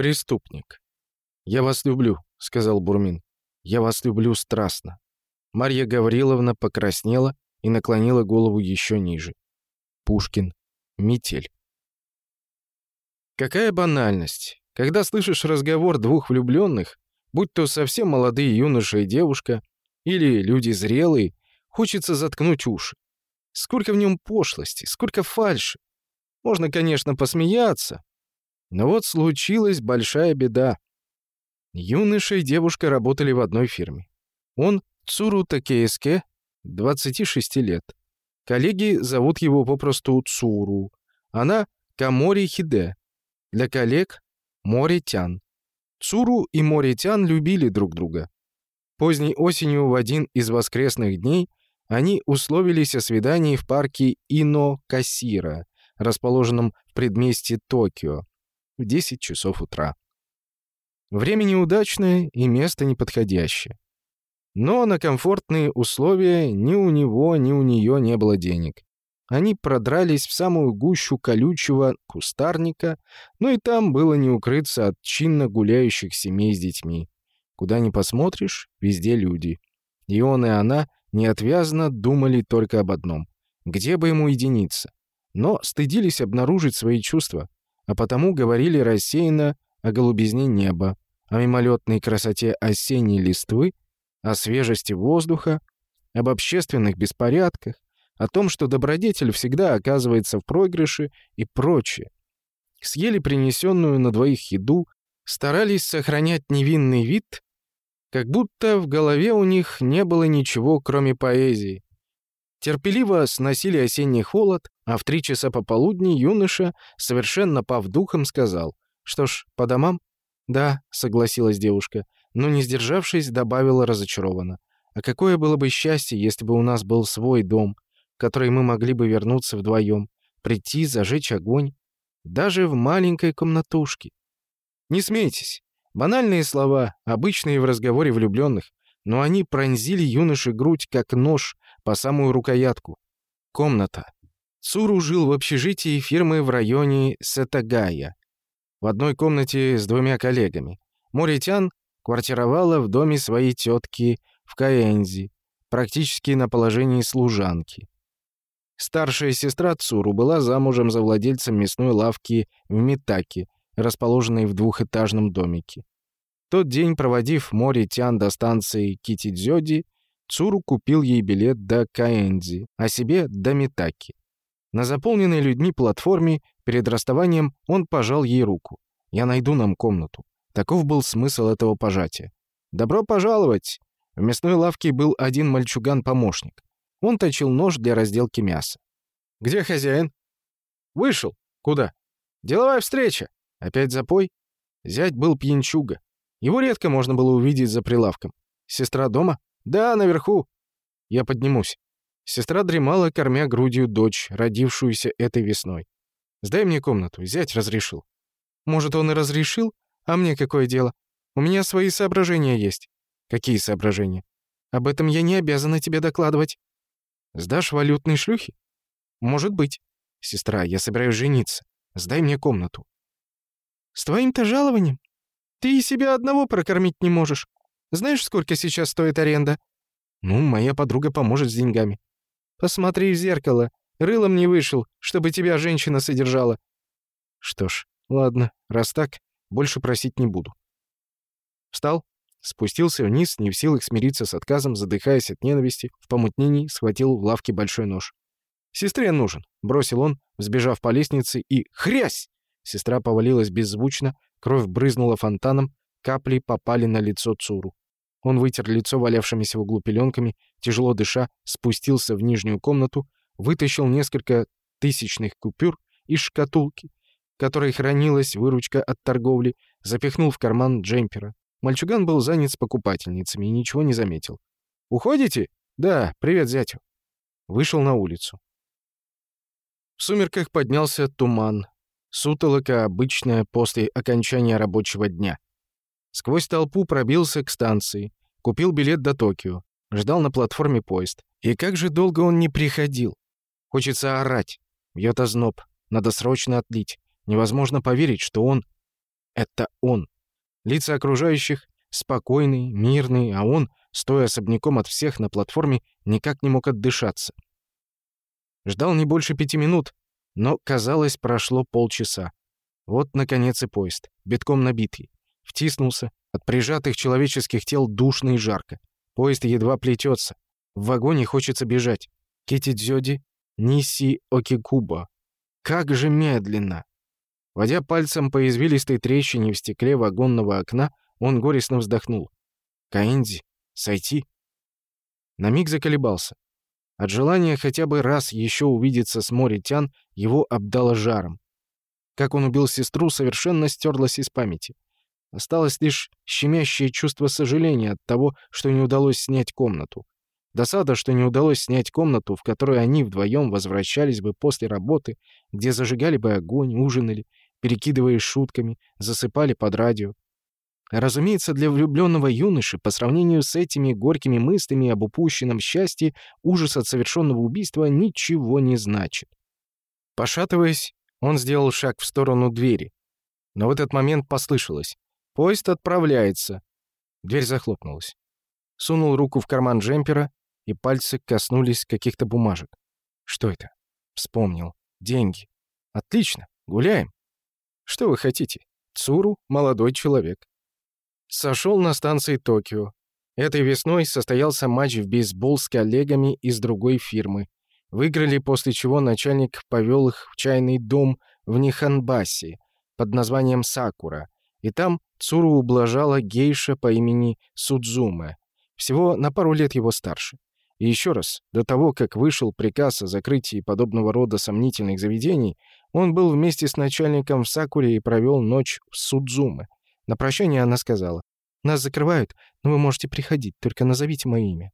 Преступник. «Я вас люблю», — сказал Бурмин. «Я вас люблю страстно». Марья Гавриловна покраснела и наклонила голову еще ниже. Пушкин. Метель. Какая банальность. Когда слышишь разговор двух влюбленных, будь то совсем молодые юноша и девушка, или люди зрелые, хочется заткнуть уши. Сколько в нем пошлости, сколько фальши. Можно, конечно, посмеяться, но вот случилась большая беда. Юноша и девушка работали в одной фирме. Он Цуру Такееске, 26 лет. Коллеги зовут его попросту Цуру. Она Камори Хиде. Для коллег — Моритян. Цуру и Моритян любили друг друга. Поздней осенью в один из воскресных дней они условились о свидании в парке Ино-Кассира, расположенном в предместье Токио, в 10 часов утра. Время неудачное и место неподходящее. Но на комфортные условия ни у него, ни у нее не было денег. Они продрались в самую гущу колючего кустарника, но и там было не укрыться от чинно гуляющих семей с детьми. Куда ни посмотришь, везде люди. И он, и она неотвязно думали только об одном — где бы ему единиться. Но стыдились обнаружить свои чувства, а потому говорили рассеянно о голубизне неба, о мимолетной красоте осенней листвы о свежести воздуха, об общественных беспорядках, о том, что добродетель всегда оказывается в проигрыше и прочее. Съели принесенную на двоих еду, старались сохранять невинный вид, как будто в голове у них не было ничего, кроме поэзии. Терпеливо сносили осенний холод, а в три часа пополудни юноша, совершенно пав духом, сказал, «Что ж, по домам?» «Да», — согласилась девушка, — но, не сдержавшись, добавила разочарованно. «А какое было бы счастье, если бы у нас был свой дом, в который мы могли бы вернуться вдвоем, прийти, зажечь огонь, даже в маленькой комнатушке?» «Не смейтесь. Банальные слова, обычные в разговоре влюбленных, но они пронзили юноше грудь, как нож, по самую рукоятку. Комната. Цуру жил в общежитии фирмы в районе Сетагая. В одной комнате с двумя коллегами. Моритян квартировала в доме своей тетки в Каэнзи, практически на положении служанки. Старшая сестра Цуру была замужем за владельцем мясной лавки в Митаке, расположенной в двухэтажном домике. Тот день, проводив море Тян до станции Китидзёди, Цуру купил ей билет до Каэнзи, а себе до Митаки. На заполненной людьми платформе перед расставанием он пожал ей руку. «Я найду нам комнату. Таков был смысл этого пожатия. «Добро пожаловать!» В мясной лавке был один мальчуган-помощник. Он точил нож для разделки мяса. «Где хозяин?» «Вышел. Куда?» «Деловая встреча. Опять запой?» Зять был пьянчуга. Его редко можно было увидеть за прилавком. «Сестра дома?» «Да, наверху». «Я поднимусь». Сестра дремала, кормя грудью дочь, родившуюся этой весной. «Сдай мне комнату, зять разрешил». «Может, он и разрешил, а мне какое дело? У меня свои соображения есть. Какие соображения? Об этом я не обязана тебе докладывать. Сдашь валютной шлюхи? Может быть. Сестра, я собираюсь жениться. Сдай мне комнату. С твоим-то жалованием? Ты и себя одного прокормить не можешь. Знаешь, сколько сейчас стоит аренда? Ну, моя подруга поможет с деньгами. Посмотри в зеркало. Рылом не вышел, чтобы тебя женщина содержала. Что ж, ладно, раз так, больше просить не буду. Встал, спустился вниз, не в силах смириться с отказом, задыхаясь от ненависти, в помутнении схватил в лавке большой нож. «Сестре нужен», — бросил он, взбежав по лестнице, и «Хрясь!» Сестра повалилась беззвучно, кровь брызнула фонтаном, капли попали на лицо Цуру. Он вытер лицо валявшимися в углу пеленками, тяжело дыша, спустился в нижнюю комнату, вытащил несколько тысячных купюр из шкатулки, которой хранилась выручка от торговли, запихнул в карман джемпера. Мальчуган был занят с покупательницами и ничего не заметил. «Уходите?» «Да, привет зятю». Вышел на улицу. В сумерках поднялся туман. Сутолока обычная после окончания рабочего дня. Сквозь толпу пробился к станции. Купил билет до Токио. Ждал на платформе поезд. И как же долго он не приходил. Хочется орать. Бьет озноб. Надо срочно отлить. Невозможно поверить, что он... Это он. Лица окружающих спокойные, мирные, а он, стоя особняком от всех на платформе, никак не мог отдышаться. Ждал не больше пяти минут, но, казалось, прошло полчаса. Вот, наконец, и поезд, битком набитый. Втиснулся, от прижатых человеческих тел душно и жарко. Поезд едва плетется. В вагоне хочется бежать. Китидзёди, Ниси Окикуба. Как же медленно! Водя пальцем по извилистой трещине в стекле вагонного окна, он горестно вздохнул. «Каинди, сойти?» На миг заколебался. От желания хотя бы раз еще увидеться с Моритян его обдало жаром. Как он убил сестру, совершенно стерлось из памяти. Осталось лишь щемящее чувство сожаления от того, что не удалось снять комнату. Досада, что не удалось снять комнату, в которой они вдвоем возвращались бы после работы, где зажигали бы огонь, ужинали, перекидываясь шутками, засыпали под радио. Разумеется, для влюбленного юноши по сравнению с этими горькими мыслями об упущенном счастье ужас от совершенного убийства ничего не значит. Пошатываясь, он сделал шаг в сторону двери. Но в этот момент послышалось. «Поезд отправляется». Дверь захлопнулась. Сунул руку в карман джемпера, и пальцы коснулись каких-то бумажек. Что это? Вспомнил. Деньги. Отлично. Гуляем. Что вы хотите? Цуру — молодой человек. Сошел на станции Токио. Этой весной состоялся матч в бейсбол с коллегами из другой фирмы. Выиграли, после чего начальник повел их в чайный дом в Ниханбасе под названием «Сакура», и там Цуру ублажала гейша по имени Судзуме, всего на пару лет его старше. И еще раз, до того, как вышел приказ о закрытии подобного рода сомнительных заведений, он был вместе с начальником в Сакуре и провел ночь в Судзуме — на прощание она сказала, «Нас закрывают, но вы можете приходить, только назовите мое имя».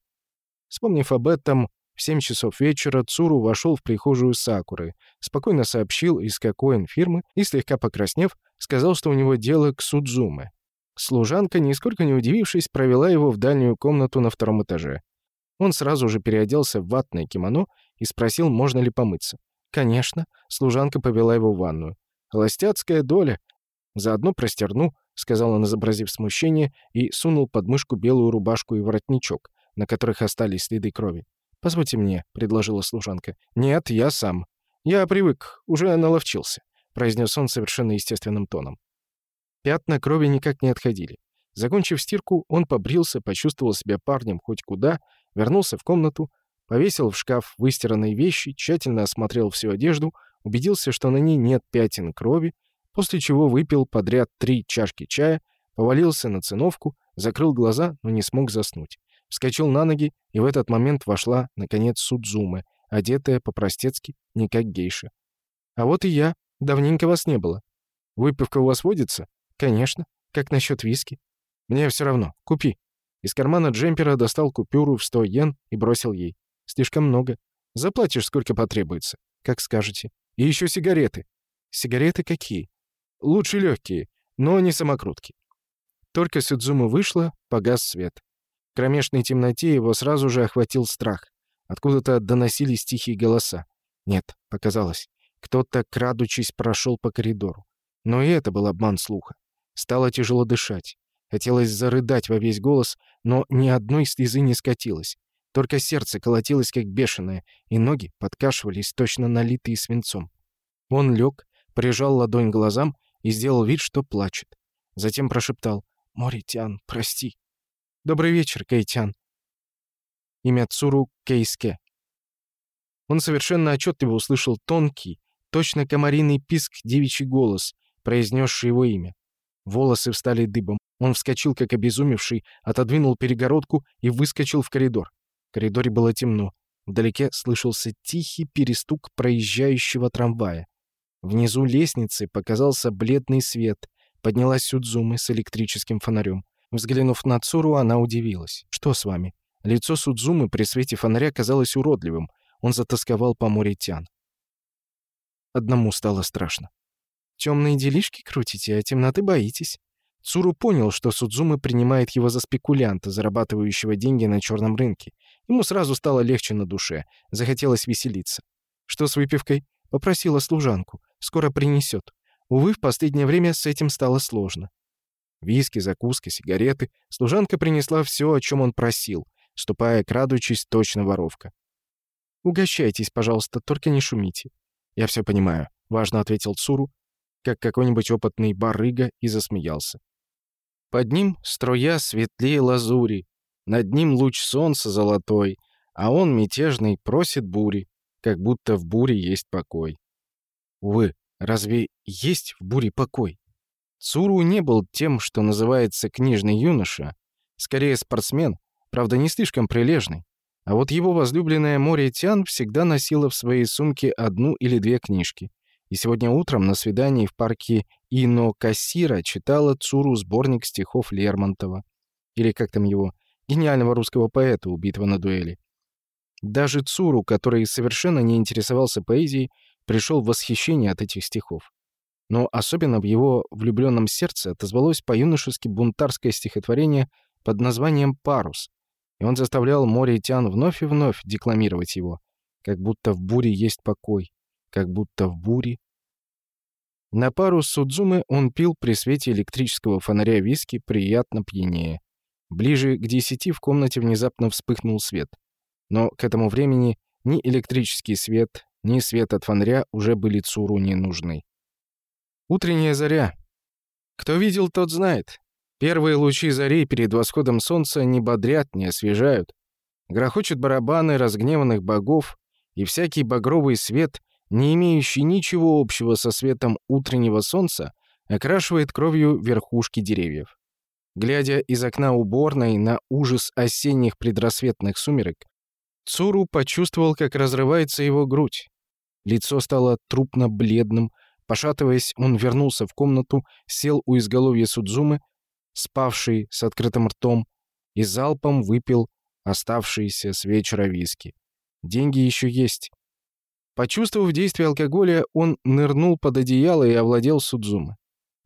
Вспомнив об этом, в семь часов вечера Цуру вошел в прихожую Сакуры, спокойно сообщил, из какой он фирмы, и, слегка покраснев, сказал, что у него дело к Судзуме. Служанка, нисколько не удивившись, провела его в дальнюю комнату на втором этаже. Он сразу же переоделся в ватное кимоно и спросил, можно ли помыться. «Конечно», — служанка повела его в ванную. «Холостяцкая доля. Заодно простерну, — сказал он, изобразив смущение, и сунул под мышку белую рубашку и воротничок, на которых остались следы крови. «Позвольте мне», — предложила служанка. «Нет, я сам. Я привык, уже наловчился», — произнес он совершенно естественным тоном. Пятна крови никак не отходили. Закончив стирку, он побрился, почувствовал себя парнем хоть куда, вернулся в комнату, повесил в шкаф выстиранные вещи, тщательно осмотрел всю одежду, убедился, что на ней нет пятен крови, после чего выпил подряд три чашки чая, повалился на циновку, закрыл глаза, но не смог заснуть. Вскочил на ноги, и в этот момент вошла, наконец, Судзуме, одетая по-простецки, не как гейша. «А вот и я. Давненько вас не было. Выпивка у вас водится?» «Конечно. Как насчет виски?» «Мне все равно. Купи». Из кармана джемпера достал купюру в 100 йен и бросил ей. «Слишком много. Заплатишь, сколько потребуется. Как скажете. И еще сигареты». «Сигареты какие?» Лучше легкие, но не самокрутки. Только Сюдзума вышла, погас свет. В кромешной темноте его сразу же охватил страх. Откуда-то доносились тихие голоса. Нет, показалось. Кто-то, крадучись, прошел по коридору. Но и это был обман слуха. Стало тяжело дышать. Хотелось зарыдать во весь голос, но ни одной слезы не скатилось. Только сердце колотилось, как бешеное, и ноги подкашивались, точно налитые свинцом. Он лег, прижал ладонь глазам и сделал вид, что плачет. Затем прошептал «Моритян, прости». «Добрый вечер, Кейтян». Имя Цуру Кейске. Он совершенно отчетливо услышал тонкий, точно комариный писк девичий голос, произнесший его имя. Волосы встали дыбом. Он вскочил, как обезумевший, отодвинул перегородку и выскочил в коридор. В коридоре было темно. Вдалеке слышался тихий перестук проезжающего трамвая. Внизу лестницы показался бледный свет. Поднялась Судзумы с электрическим фонарем. Взглянув на Цуру, она удивилась. «Что с вами?» Лицо Судзумы при свете фонаря казалось уродливым. Он затасковал по море тян. Одному стало страшно. «Темные делишки крутите, а темноты боитесь». Цуру понял, что Судзумы принимает его за спекулянта, зарабатывающего деньги на черном рынке. Ему сразу стало легче на душе. Захотелось веселиться. «Что с выпивкой?» Попросила служанку. Скоро принесет. Увы, в последнее время с этим стало сложно. Виски, закуски, сигареты. Служанка принесла все, о чем он просил, ступая, крадучись, точно воровка. «Угощайтесь, пожалуйста, только не шумите». «Я все понимаю», — важно ответил Цуру, как какой-нибудь опытный барыга, и засмеялся. Под ним струя светлее лазури, над ним луч солнца золотой, а он, мятежный, просит бури, как будто в буре есть покой. Увы, разве есть в буре покой? Цуру не был тем, что называется книжный юноша, скорее спортсмен, правда, не слишком прилежный. А вот его возлюбленная Мори Тян всегда носила в своей сумке одну или две книжки. И сегодня утром на свидании в парке Ино Кассира читала Цуру сборник стихов Лермонтова. Или как там его, гениального русского поэта, убитого на дуэли. Даже Цуру, который совершенно не интересовался поэзией, пришел в восхищение от этих стихов. Но особенно в его влюбленном сердце отозвалось по-юношески бунтарское стихотворение под названием «Парус», и он заставлял море тян вновь и вновь декламировать его, как будто в буре есть покой, как будто в буре. На пару Судзумы он пил при свете электрического фонаря виски приятно пьянее. Ближе к десяти в комнате внезапно вспыхнул свет. Но к этому времени ни электрический свет, ни свет от фонаря уже были Цуру не нужны. Утренняя заря. Кто видел, тот знает. Первые лучи зари перед восходом солнца не бодрят, не освежают. Грохочут барабаны разгневанных богов, и всякий багровый свет, не имеющий ничего общего со светом утреннего солнца, окрашивает кровью верхушки деревьев. Глядя из окна уборной на ужас осенних предрассветных сумерек, Цуру почувствовал, как разрывается его грудь. Лицо стало трупно-бледным, пошатываясь, он вернулся в комнату, сел у изголовья Судзумы, спавший с открытым ртом, и залпом выпил оставшиеся с вечера виски. Деньги еще есть. Почувствовав действие алкоголя, он нырнул под одеяло и овладел Судзумы.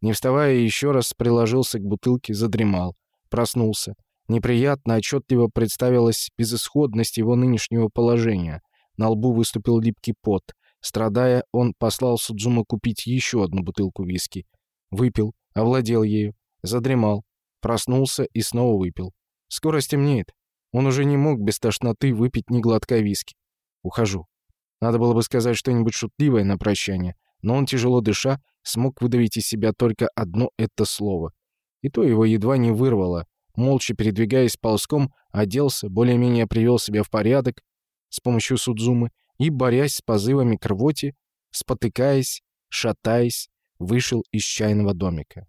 Не вставая, еще раз приложился к бутылке, задремал. Проснулся. Неприятно, отчетливо представилась безысходность его нынешнего положения. На лбу выступил липкий пот. Страдая, он послал Судзуму купить еще одну бутылку виски. Выпил, овладел ею. Задремал. Проснулся и снова выпил. Скоро стемнеет. Он уже не мог без тошноты выпить ни глотка виски. Ухожу. Надо было бы сказать что-нибудь шутливое на прощание, но он, тяжело дыша, смог выдавить из себя только одно это слово. И то его едва не вырвало. Молча передвигаясь ползком, оделся, более-менее привел себя в порядок с помощью Судзумы и, борясь с позывами к рвоте, спотыкаясь, шатаясь, вышел из чайного домика.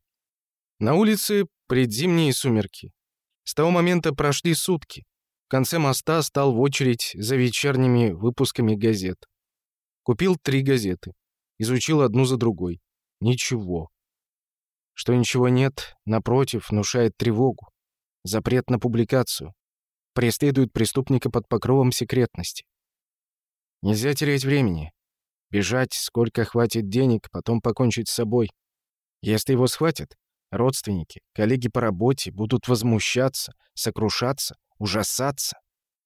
На улице предзимние сумерки. С того момента прошли сутки. В конце моста стал в очередь за вечерними выпусками газет. Купил три газеты. Изучил одну за другой. Ничего. Что ничего нет, напротив, внушает тревогу. Запрет на публикацию. Преследует преступника под покровом секретности. Нельзя терять времени. Бежать, сколько хватит денег, потом покончить с собой. Если его схватят, Родственники, коллеги по работе будут возмущаться, сокрушаться, ужасаться,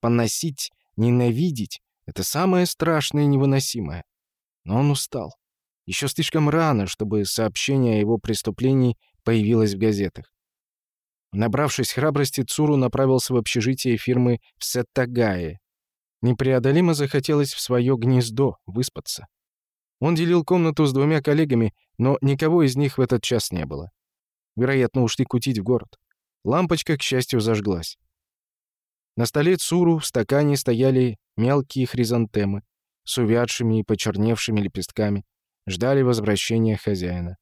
поносить, ненавидеть. Это самое страшное и невыносимое. Но он устал. Еще слишком рано, чтобы сообщение о его преступлении появилось в газетах. Набравшись храбрости, Цуру направился в общежитие фирмы в Сеттагае. Непреодолимо захотелось в свое гнездо выспаться. Он делил комнату с двумя коллегами, но никого из них в этот час не было. Вероятно, ушли кутить в город. Лампочка, к счастью, зажглась. На столе Цуру в стакане стояли мелкие хризантемы с увядшими и почерневшими лепестками, ждали возвращения хозяина.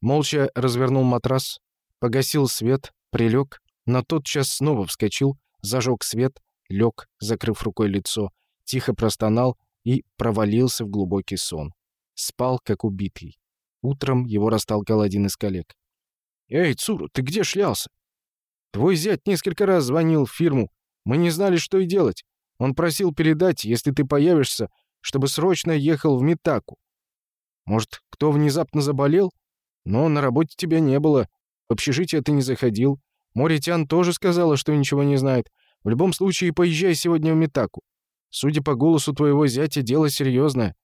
Молча развернул матрас, погасил свет, прилег, но тотчас снова вскочил, зажег свет, лег, закрыв рукой лицо, тихо простонал и провалился в глубокий сон. Спал, как убитый. Утром его растолкал один из коллег. «Эй, Цуру, ты где шлялся? Твой зять несколько раз звонил в фирму. Мы не знали, что и делать. Он просил передать, если ты появишься, чтобы срочно ехал в Митаку. Может, кто внезапно заболел? Но на работе тебя не было. В общежитие ты не заходил. Моритян тоже сказала, что ничего не знает. В любом случае, поезжай сегодня в Митаку. Судя по голосу твоего зятя, дело серьезное.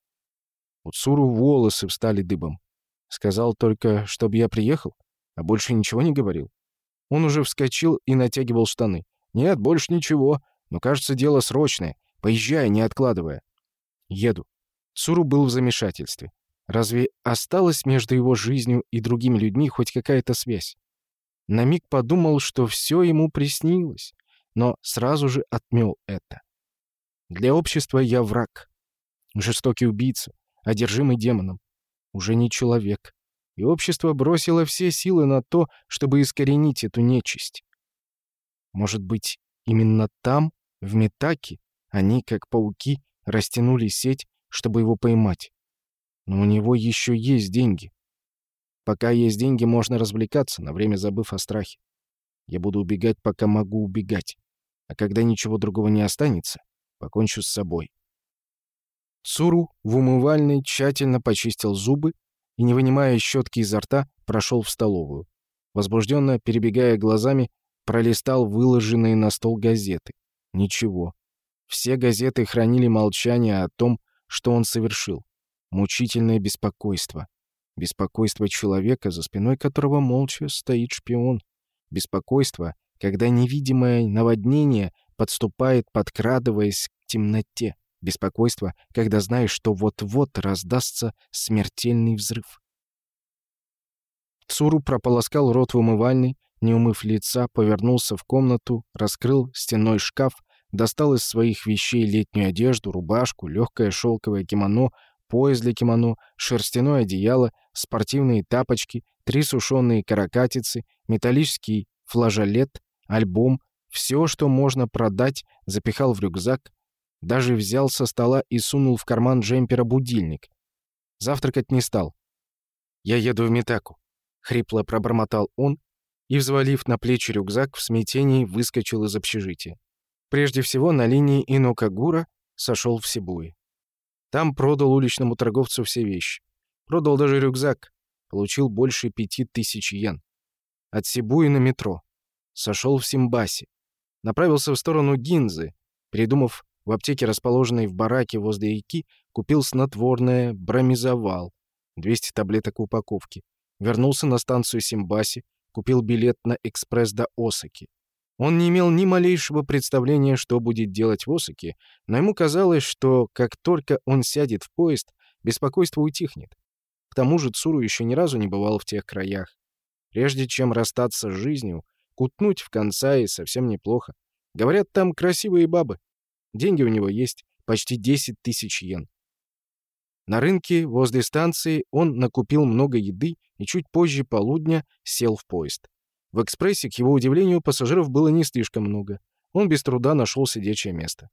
У Цуру волосы встали дыбом. Сказал только, чтобы я приехал, а больше ничего не говорил. Он уже вскочил и натягивал штаны. «Нет, больше ничего. Но, кажется, дело срочное. Поезжай, не откладывая». «Еду». Цуру был в замешательстве. Разве осталась между его жизнью и другими людьми хоть какая-то связь? На миг подумал, что все ему приснилось, но сразу же отмел это. Для общества я враг. Жестокий убийца, одержимый демоном. Уже не человек. И общество бросило все силы на то, чтобы искоренить эту нечисть. Может быть, именно там, в Метаке, они, как пауки, растянули сеть, чтобы его поймать. Но у него еще есть деньги. Пока есть деньги, можно развлекаться, на время забыв о страхе. Я буду убегать, пока могу убегать. А когда ничего другого не останется, покончу с собой. Цуру в умывальной тщательно почистил зубы и, не вынимая щетки изо рта, прошел в столовую. Возбужденно, перебегая глазами, пролистал выложенные на стол газеты. Ничего. Все газеты хранили молчание о том, что он совершил. Мучительное беспокойство. Беспокойство человека, за спиной которого молча стоит шпион. Беспокойство, когда невидимое наводнение подступает, подкрадываясь к темноте. Беспокойство, когда знаешь, что вот-вот раздастся смертельный взрыв. Цуру прополоскал рот в умывальной, не умыв лица, повернулся в комнату, раскрыл стенной шкаф, достал из своих вещей летнюю одежду, рубашку, легкое шелковое кимоно, пояс для кимоно, шерстяное одеяло, спортивные тапочки, три сушеные каракатицы, металлический флажолет, альбом, все, что можно продать, запихал в рюкзак, даже взял со стола и сунул в карман джемпера будильник. Завтракать не стал. «Я еду в Митаку», — хрипло пробормотал он и, взвалив на плечи рюкзак, в смятении выскочил из общежития. Прежде всего, на линии Инокагура сошел в Сибуи. Там продал уличному торговцу все вещи. Продал даже рюкзак. Получил больше пяти тысяч йен. От Сибуи на метро. Сошел в Симбасе. Направился в сторону Гинзы. Придумав в аптеке, расположенной в бараке возле реки, купил снотворное бромизовал. 200 таблеток в упаковке. Вернулся на станцию Симбаси. Купил билет на экспресс до Осаки. Он не имел ни малейшего представления, что будет делать в Осаке, но ему казалось, что как только он сядет в поезд, беспокойство утихнет. К тому же Цуру еще ни разу не бывал в тех краях. Прежде чем расстаться с жизнью, кутнуть в конца и совсем неплохо. Говорят, там красивые бабы. Деньги у него есть, почти 10 тысяч йен. На рынке возле станции он накупил много еды и чуть позже полудня сел в поезд. В экспрессе, к его удивлению, пассажиров было не слишком много. Он без труда нашел сидячее место.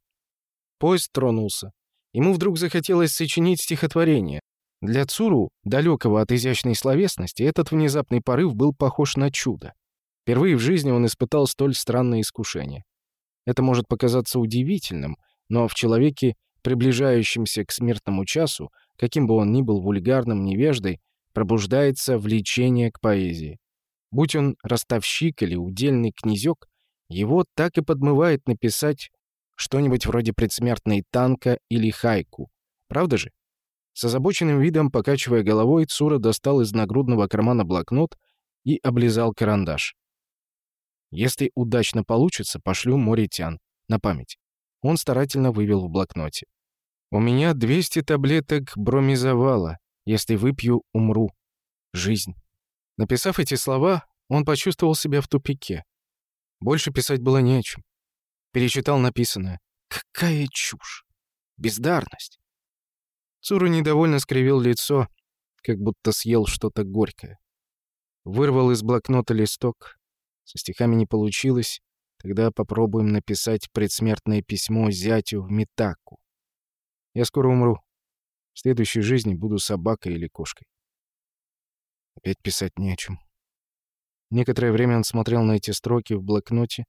Поезд тронулся. Ему вдруг захотелось сочинить стихотворение. Для Цуру, далекого от изящной словесности, этот внезапный порыв был похож на чудо. Впервые в жизни он испытал столь странное искушение. Это может показаться удивительным, но в человеке, приближающемся к смертному часу, каким бы он ни был вульгарным невеждой, пробуждается влечение к поэзии. Будь он ростовщик или удельный князек, его так и подмывает написать что-нибудь вроде предсмертной танка или хайку. Правда же? С озабоченным видом, покачивая головой, Цура достал из нагрудного кармана блокнот и облизал карандаш. Если удачно получится, пошлю Моритян. На память. Он старательно вывел в блокноте. «У меня 200 таблеток бромизовала. Если выпью, умру. Жизнь». Написав эти слова, он почувствовал себя в тупике. Больше писать было не о чем. Перечитал написанное. Какая чушь! Бездарность! Цуру недовольно скривил лицо, как будто съел что-то горькое. Вырвал из блокнота листок. Со стихами не получилось. Тогда попробуем написать предсмертное письмо зятю в Митаку. Я скоро умру. В следующей жизни буду собакой или кошкой. Опять писать не о чем. Некоторое время он смотрел на эти строки в блокноте,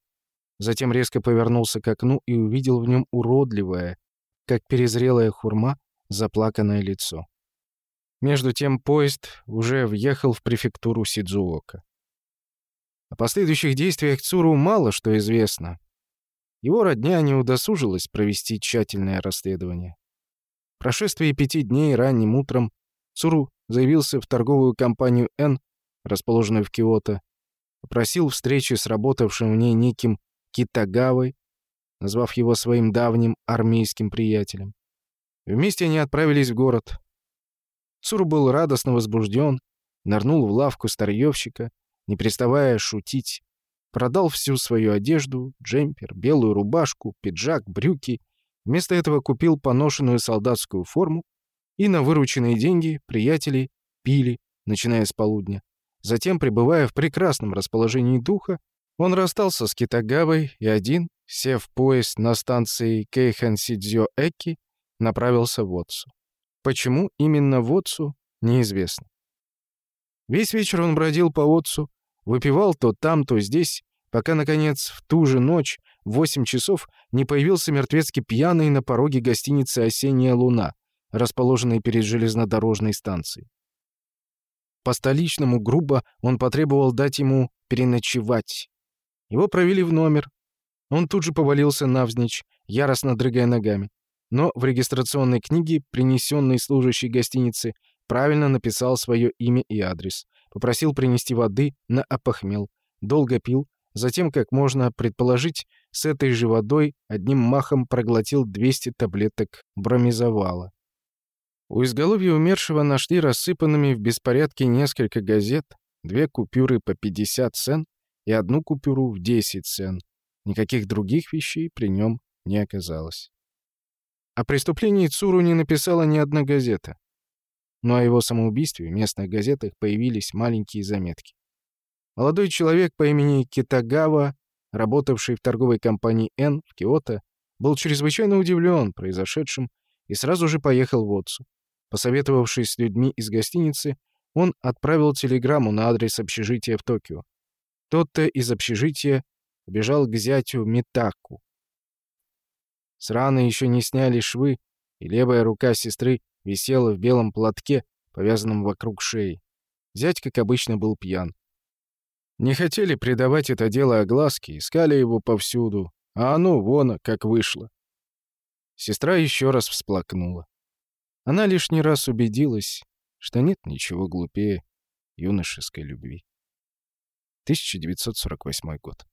затем резко повернулся к окну и увидел в нем уродливое, как перезрелая хурма, заплаканное лицо. Между тем поезд уже въехал в префектуру Сидзуока. О последующих действиях Цуру мало что известно. Его родня не удосужилась провести тщательное расследование. прошествии пяти дней ранним утром Цуру заявился в торговую компанию «Н», расположенную в Киото, попросил встречи с работавшим в ней неким Китагавой, назвав его своим давним армейским приятелем. Вместе они отправились в город. Цуру был радостно возбужден, нырнул в лавку старьевщика, не переставая шутить, продал всю свою одежду, джемпер, белую рубашку, пиджак, брюки, вместо этого купил поношенную солдатскую форму и на вырученные деньги приятели пили, начиная с полудня. Затем, пребывая в прекрасном расположении духа, он расстался с Китагавой и один, сев в поезд на станции Кейхансидзё-Эки, направился в Отсу. Почему именно в Отсу, неизвестно. Весь вечер он бродил по Отсу, выпивал то там, то здесь, пока, наконец, в ту же ночь, в восемь часов, не появился мертвецки пьяный на пороге гостиницы «Осенняя луна», расположенной перед железнодорожной станцией. По-столичному грубо он потребовал дать ему переночевать. Его провели в номер. Он тут же повалился навзничь, яростно дрыгая ногами. Но в регистрационной книге, принесенной служащей гостиницы, правильно написал свое имя и адрес. Попросил принести воды на опохмел. Долго пил, затем, как можно предположить, с этой же водой одним махом проглотил 200 таблеток бромизовала. У изголовья умершего нашли рассыпанными в беспорядке несколько газет, две купюры по 50 цен и одну купюру в 10 цен. Никаких других вещей при нем не оказалось. О преступлении Цуру не написала ни одна газета. Но о его самоубийстве в местных газетах появились маленькие заметки. Молодой человек по имени Китагава, работавший в торговой компании «Н» в Киото, был чрезвычайно удивлен произошедшим и сразу же поехал в Отцу. Посоветовавшись с людьми из гостиницы, он отправил телеграмму на адрес общежития в Токио. Тот-то из общежития убежал к зятю Митаку. С раны еще не сняли швы, и левая рука сестры висела в белом платке, повязанном вокруг шеи. Зять, как обычно, был пьян. Не хотели придавать это дело огласке, искали его повсюду, а оно вон как вышло. Сестра еще раз всплакнула. Она лишний раз убедилась, что нет ничего глупее юношеской любви. 1948 год.